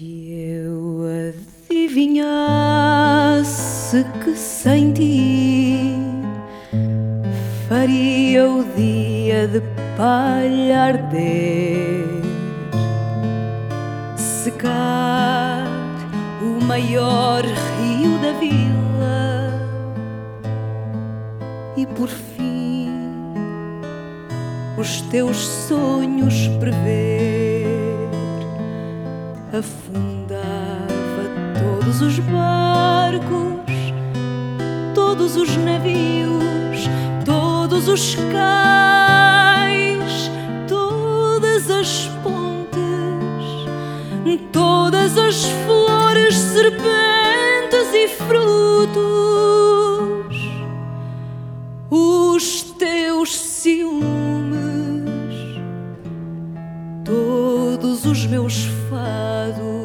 Se eu adivinhasse que sem ti faria o dia de palha arder, secar o maior rio da vila e por fim os teus sonhos prever afundava todos os barcos, todos os navios, todos os cais, todas as pontes, todas as flores, serpentes e frutos, todos os meus fados.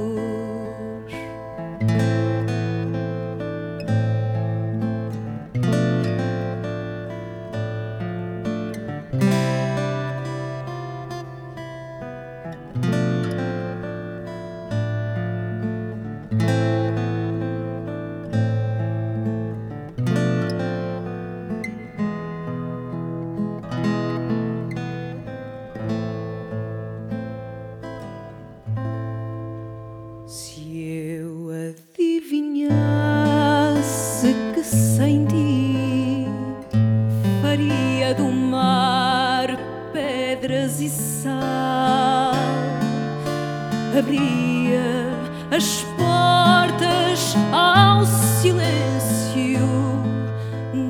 Abria as portas ao silêncio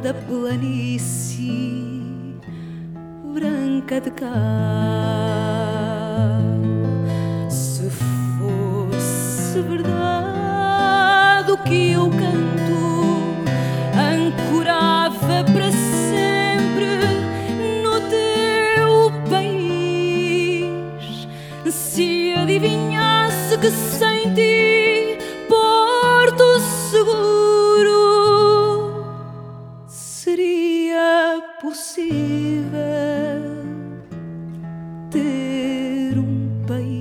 da planície branca de cal. Se fosse verdade o que eu canto, ter um país.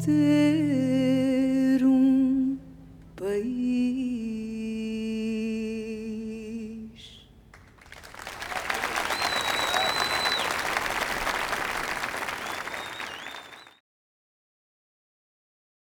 did.